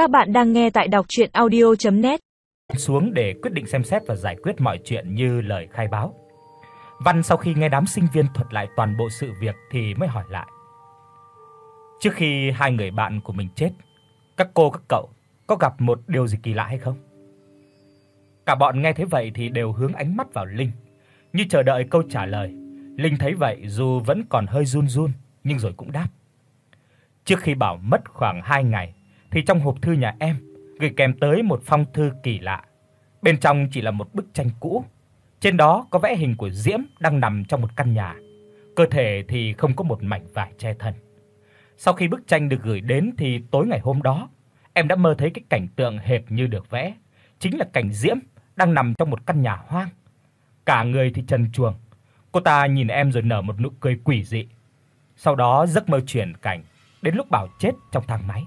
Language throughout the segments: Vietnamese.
Các bạn đang nghe tại đọc audio net Xuống để quyết định xem xét và giải quyết mọi chuyện như lời khai báo. Văn sau khi nghe đám sinh viên thuật lại toàn bộ sự việc thì mới hỏi lại. Trước khi hai người bạn của mình chết, các cô các cậu có gặp một điều gì kỳ lạ hay không? Cả bọn nghe thấy vậy thì đều hướng ánh mắt vào Linh, như chờ đợi câu trả lời. Linh thấy vậy dù vẫn còn hơi run run nhưng rồi cũng đáp. Trước khi bảo mất khoảng 2 ngày thì trong hộp thư nhà em gửi kèm tới một phong thư kỳ lạ. Bên trong chỉ là một bức tranh cũ, trên đó có vẽ hình của Diễm đang nằm trong một căn nhà. Cơ thể thì không có một mảnh vải che thân. Sau khi bức tranh được gửi đến thì tối ngày hôm đó, em đã mơ thấy cái cảnh tượng hệt như được vẽ, chính là cảnh Diễm đang nằm trong một căn nhà hoang. Cả người thì trần truồng. Cô ta nhìn em rồi nở một nụ cười quỷ dị. Sau đó giấc mơ chuyển cảnh đến lúc Bảo chết trong thang máy.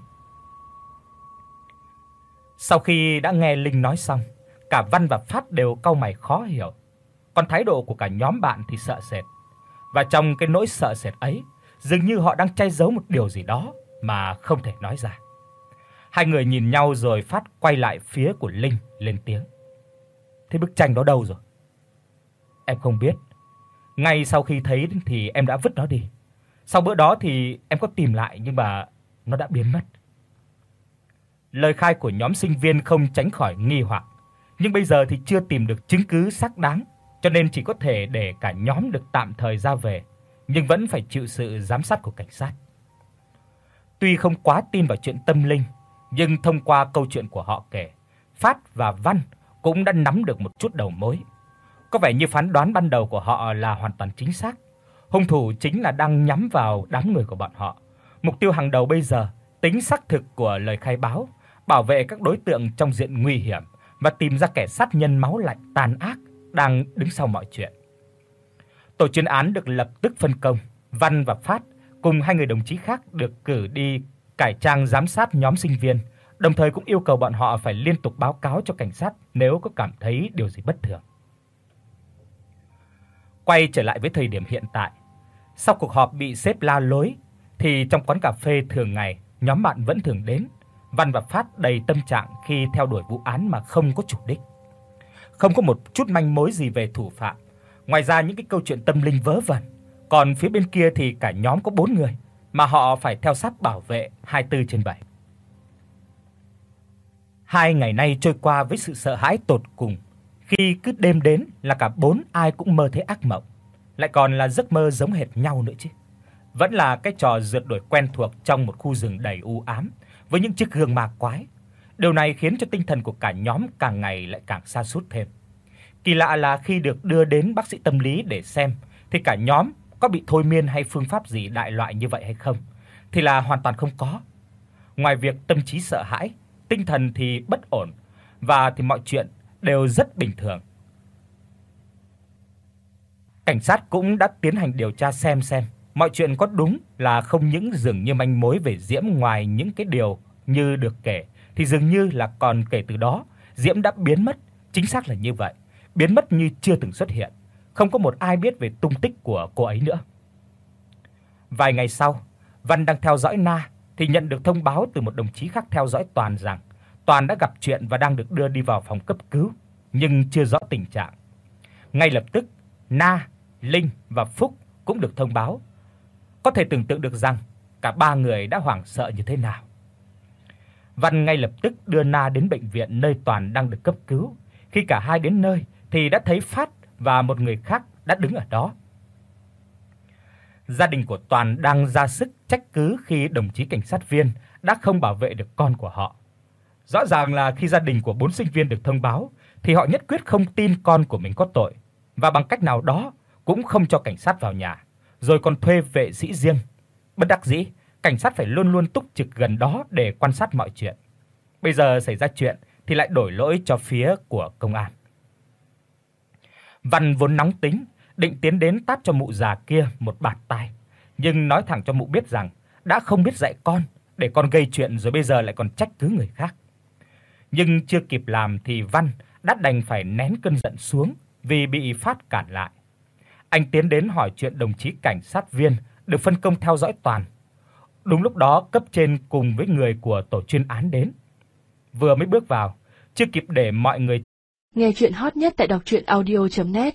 Sau khi đã nghe Linh nói xong, cả Văn và Phát đều cau mày khó hiểu. Còn thái độ của cả nhóm bạn thì sợ sệt. Và trong cái nỗi sợ sệt ấy, dường như họ đang che giấu một điều gì đó mà không thể nói ra. Hai người nhìn nhau rồi Phát quay lại phía của Linh lên tiếng. Thế bức tranh đó đâu rồi? Em không biết. Ngay sau khi thấy thì em đã vứt nó đi. Sau bữa đó thì em có tìm lại nhưng mà nó đã biến mất. Lời khai của nhóm sinh viên không tránh khỏi nghi hoặc, nhưng bây giờ thì chưa tìm được chứng cứ xác đáng, cho nên chỉ có thể để cả nhóm được tạm thời ra về, nhưng vẫn phải chịu sự giám sát của cảnh sát. Tuy không quá tin vào chuyện tâm linh, nhưng thông qua câu chuyện của họ kể, Phát và Văn cũng đã nắm được một chút đầu mối. Có vẻ như phán đoán ban đầu của họ là hoàn toàn chính xác. Hung thủ chính là đang nhắm vào đám người của bọn họ. Mục tiêu hàng đầu bây giờ, tính xác thực của lời khai báo, bảo vệ các đối tượng trong diện nguy hiểm và tìm ra kẻ sát nhân máu lạnh tàn ác đang đứng sau mọi chuyện. Tổ chuyên án được lập tức phân công, Văn và Phát cùng hai người đồng chí khác được cử đi cải trang giám sát nhóm sinh viên, đồng thời cũng yêu cầu bọn họ phải liên tục báo cáo cho cảnh sát nếu có cảm thấy điều gì bất thường. Quay trở lại với thời điểm hiện tại, sau cuộc họp bị sếp la lối thì trong quán cà phê thường ngày, nhóm bạn vẫn thường đến. Văn và Phát đầy tâm trạng khi theo đuổi vụ án mà không có chủ đích. Không có một chút manh mối gì về thủ phạm, ngoài ra những cái câu chuyện tâm linh vớ vẩn. Còn phía bên kia thì cả nhóm có 4 người mà họ phải theo sát bảo vệ 24 trên 7. Hai ngày nay trôi qua với sự sợ hãi tột cùng, khi cứ đêm đến là cả bốn ai cũng mơ thấy ác mộng, lại còn là giấc mơ giống hệt nhau nữa chứ. Vẫn là cái trò rượt đuổi quen thuộc trong một khu rừng đầy u ám với những chiếc gương ma quái. Điều này khiến cho tinh thần của cả nhóm càng ngày lại càng sa sút thêm. Kỳ lạ là khi được đưa đến bác sĩ tâm lý để xem thì cả nhóm có bị thôi miên hay phương pháp gì đại loại như vậy hay không thì là hoàn toàn không có. Ngoài việc tâm trí sợ hãi, tinh thần thì bất ổn và thì mọi chuyện đều rất bình thường. Cảnh sát cũng đã tiến hành điều tra xem xem mọi chuyện có đúng là không những dường như manh mối về Diễm ngoài những cái điều như được kể thì dường như là còn kể từ đó Diễm đã biến mất, chính xác là như vậy, biến mất như chưa từng xuất hiện, không có một ai biết về tung tích của cô ấy nữa. Vài ngày sau, Văn đang theo dõi Na thì nhận được thông báo từ một đồng chí khác theo dõi Toàn rằng Toàn đã gặp chuyện và đang được đưa đi vào phòng cấp cứu, nhưng chưa rõ tình trạng. Ngay lập tức, Na, Linh và Phúc cũng được thông báo. Có thể tưởng tượng được rằng cả ba người đã hoảng sợ như thế nào. Văn ngay lập tức đưa Na đến bệnh viện nơi Toàn đang được cấp cứu. Khi cả hai đến nơi thì đã thấy Phát và một người khác đã đứng ở đó. Gia đình của Toàn đang ra sức trách cứ khi đồng chí cảnh sát viên đã không bảo vệ được con của họ. Rõ ràng là khi gia đình của bốn sinh viên được thông báo thì họ nhất quyết không tin con của mình có tội và bằng cách nào đó cũng không cho cảnh sát vào nhà, rồi còn thuê vệ sĩ riêng. Bất đắc dĩ, cảnh sát phải luôn luôn túc trực gần đó để quan sát mọi chuyện. Bây giờ xảy ra chuyện thì lại đổi lỗi cho phía của công an. Văn vốn nóng tính, định tiến đến tát cho mụ già kia một bạt tai, nhưng nói thẳng cho mụ biết rằng đã không biết dạy con, để con gây chuyện rồi bây giờ lại còn trách cứ người khác. Nhưng chưa kịp làm thì Văn đã đành phải nén cơn giận xuống vì bị phát cản lại. Anh tiến đến hỏi chuyện đồng chí cảnh sát viên được phân công theo dõi toàn. Đúng lúc đó cấp trên cùng với người của tổ chuyên án đến. vừa mới bước vào, chưa kịp để mọi người Nghe truyện hot nhất tại doctruyenaudio.net